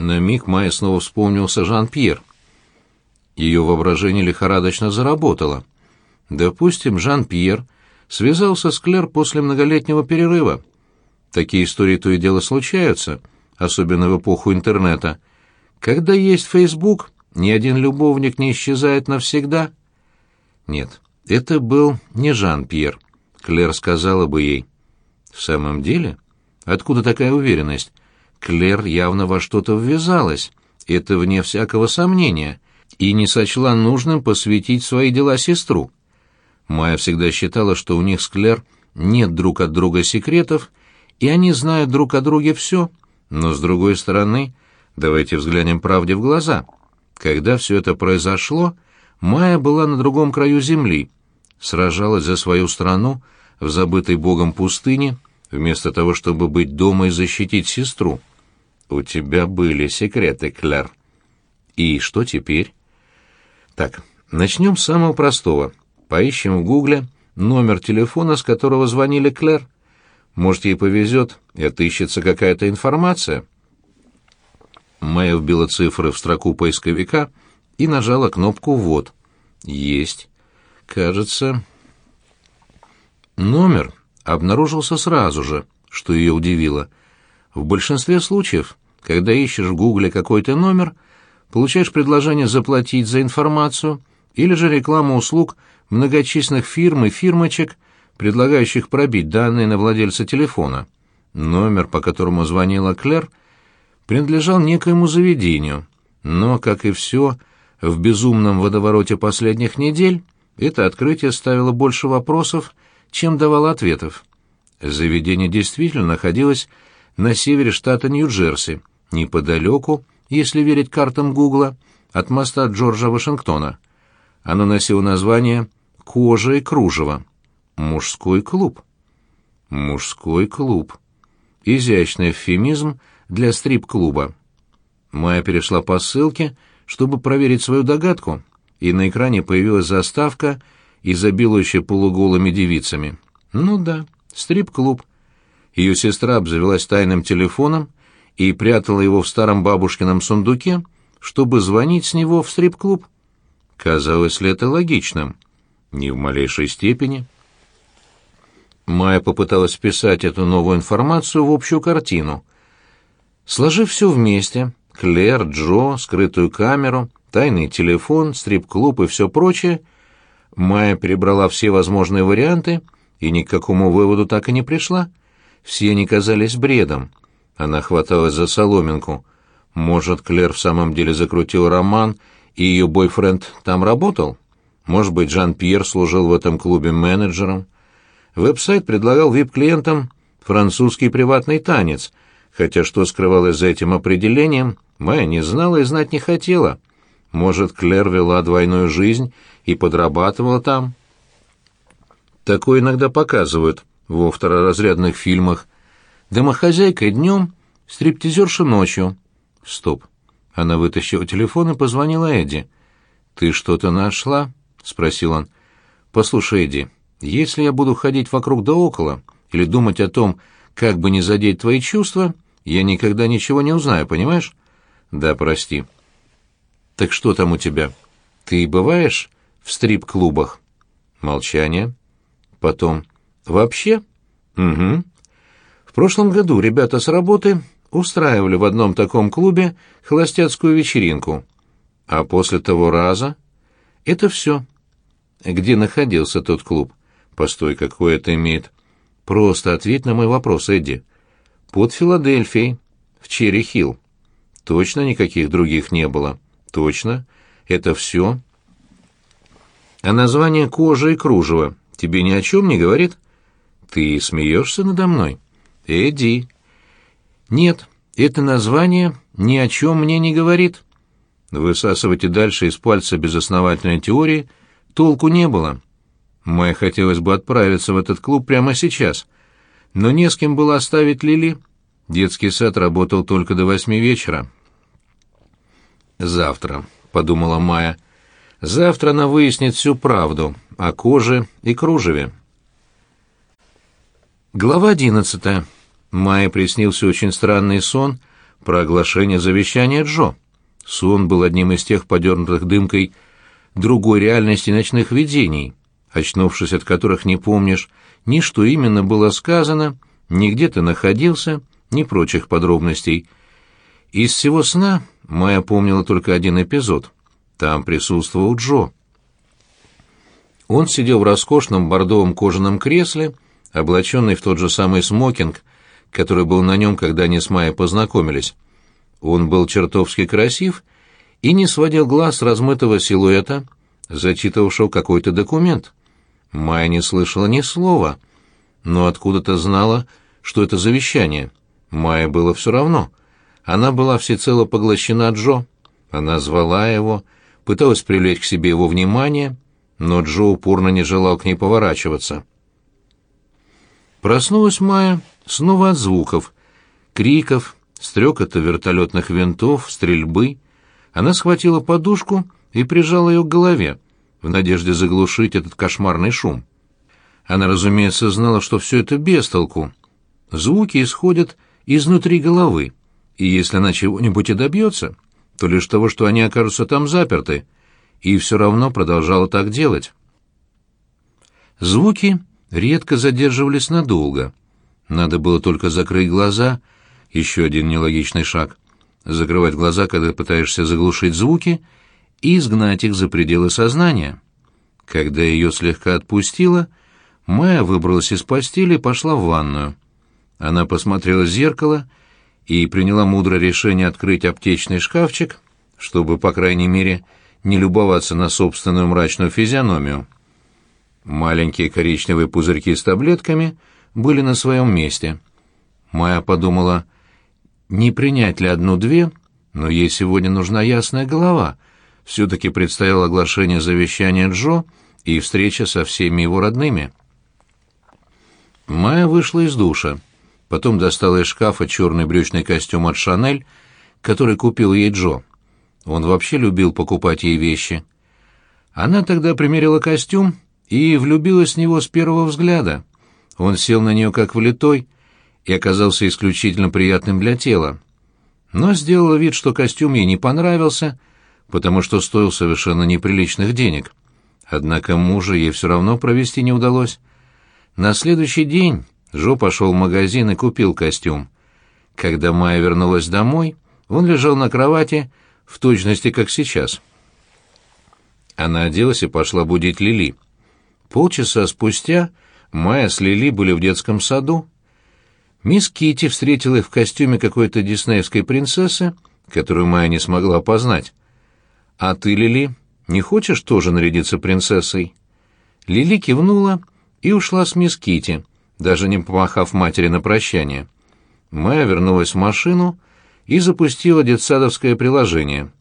На миг Майя снова вспомнился Жан-Пьер. Ее воображение лихорадочно заработало. Допустим, Жан-Пьер связался с Клер после многолетнего перерыва. Такие истории то и дело случаются, особенно в эпоху интернета. Когда есть Фейсбук, ни один любовник не исчезает навсегда. Нет, это был не Жан-Пьер. Клер сказала бы ей. В самом деле? Откуда такая уверенность? Клер явно во что-то ввязалась, это вне всякого сомнения, и не сочла нужным посвятить свои дела сестру. Майя всегда считала, что у них с Клер нет друг от друга секретов, и они знают друг о друге все, но, с другой стороны, давайте взглянем правде в глаза. Когда все это произошло, Майя была на другом краю земли, сражалась за свою страну в забытой богом пустыне, вместо того, чтобы быть дома и защитить сестру. У тебя были секреты, Клэр. И что теперь? Так, начнем с самого простого. Поищем в гугле номер телефона, с которого звонили Клэр. Может, ей повезет, и отыщется какая-то информация. Майя вбила цифры в строку поисковика и нажала кнопку «Ввод». Есть. Кажется... Номер обнаружился сразу же, что ее удивило. В большинстве случаев, когда ищешь в Гугле какой-то номер, получаешь предложение заплатить за информацию или же рекламу услуг многочисленных фирм и фирмочек, предлагающих пробить данные на владельца телефона. Номер, по которому звонила Клэр, принадлежал некоему заведению, но, как и все, в безумном водовороте последних недель это открытие ставило больше вопросов, чем давало ответов. Заведение действительно находилось на севере штата Нью-Джерси, неподалеку, если верить картам Гугла, от моста Джорджа Вашингтона. Оно носило название «Кожа и кружево». Мужской клуб. Мужской клуб. Изящный эвфемизм для стрип-клуба. Майя перешла по ссылке, чтобы проверить свою догадку, и на экране появилась заставка, изобилующая полуголыми девицами. Ну да, стрип-клуб. Ее сестра обзавелась тайным телефоном и прятала его в старом бабушкином сундуке, чтобы звонить с него в стрип-клуб. Казалось ли это логичным? Ни в малейшей степени. Майя попыталась вписать эту новую информацию в общую картину. Сложив все вместе, Клэр, Джо, скрытую камеру, тайный телефон, стрип-клуб и все прочее, Майя перебрала все возможные варианты и ни к какому выводу так и не пришла. Все они казались бредом. Она хваталась за соломинку. Может, Клэр в самом деле закрутил роман, и ее бойфренд там работал? Может быть, Жан-Пьер служил в этом клубе менеджером? Веб-сайт предлагал вип-клиентам французский приватный танец, хотя что скрывалось за этим определением, Майя не знала и знать не хотела. Может, Клэр вела двойную жизнь и подрабатывала там? Такое иногда показывают во второразрядных фильмах. Домохозяйка днем, стриптизерша ночью. Стоп. Она вытащила телефон и позвонила Эдди. «Ты что-то нашла?» — спросил он. «Послушай, Эдди, если я буду ходить вокруг да около или думать о том, как бы не задеть твои чувства, я никогда ничего не узнаю, понимаешь?» «Да, прости». «Так что там у тебя? Ты бываешь в стрип-клубах?» Молчание. Потом. «Вообще?» «Угу». В прошлом году ребята с работы устраивали в одном таком клубе холостяцкую вечеринку. А после того раза... Это все. Где находился тот клуб? Постой, какой это имеет? Просто ответь на мой вопрос, Эдди. Под Филадельфией, в Черри-Хилл. Точно никаких других не было? Точно. Это все? А название «Кожа и кружево» тебе ни о чем не говорит? Ты смеешься надо мной? Эдди. Нет, это название ни о чем мне не говорит. Высасывать и дальше из пальца безосновательной теории толку не было. Мне хотелось бы отправиться в этот клуб прямо сейчас, но не с кем было оставить Лили. Детский сад работал только до восьми вечера. «Завтра», — подумала Майя, — «завтра она выяснит всю правду о коже и кружеве». Глава одиннадцатая. Майе приснился очень странный сон, про оглашение завещания Джо. Сон был одним из тех подернутых дымкой другой реальности ночных видений, очнувшись от которых не помнишь ни что именно было сказано, ни где ты находился, ни прочих подробностей. Из всего сна Майя помнила только один эпизод. Там присутствовал Джо. Он сидел в роскошном бордовом кожаном кресле, облаченный в тот же самый смокинг, который был на нем, когда они с Майей познакомились. Он был чертовски красив и не сводил глаз с размытого силуэта, зачитывавшего какой-то документ. Майя не слышала ни слова, но откуда-то знала, что это завещание. Майе было все равно. Она была всецело поглощена Джо. Она звала его, пыталась привлечь к себе его внимание — но Джо упорно не желал к ней поворачиваться. Проснулась Майя снова от звуков, криков, стрекота вертолетных винтов, стрельбы. Она схватила подушку и прижала ее к голове, в надежде заглушить этот кошмарный шум. Она, разумеется, знала, что все это бестолку. Звуки исходят изнутри головы, и если она чего-нибудь и добьется, то лишь того, что они окажутся там заперты — и все равно продолжала так делать. Звуки редко задерживались надолго. Надо было только закрыть глаза, еще один нелогичный шаг. Закрывать глаза, когда пытаешься заглушить звуки, и изгнать их за пределы сознания. Когда ее слегка отпустило, Майя выбралась из постели и пошла в ванную. Она посмотрела в зеркало и приняла мудрое решение открыть аптечный шкафчик, чтобы, по крайней мере, не любоваться на собственную мрачную физиономию. Маленькие коричневые пузырьки с таблетками были на своем месте. Майя подумала, не принять ли одну-две, но ей сегодня нужна ясная голова. Все-таки предстояло оглашение завещания Джо и встреча со всеми его родными. Майя вышла из душа. Потом достала из шкафа черный брючный костюм от «Шанель», который купил ей Джо. Он вообще любил покупать ей вещи. Она тогда примерила костюм и влюбилась в него с первого взгляда. Он сел на нее как влитой и оказался исключительно приятным для тела. Но сделала вид, что костюм ей не понравился, потому что стоил совершенно неприличных денег. Однако мужа ей все равно провести не удалось. На следующий день Жо пошел в магазин и купил костюм. Когда Майя вернулась домой, он лежал на кровати, в точности, как сейчас. Она оделась и пошла будить Лили. Полчаса спустя Майя с Лили были в детском саду. Мисс Кити встретила их в костюме какой-то диснеевской принцессы, которую Майя не смогла опознать. «А ты, Лили, не хочешь тоже нарядиться принцессой?» Лили кивнула и ушла с мисс Кити, даже не помахав матери на прощание. Майя вернулась в машину и запустила детсадовское приложение.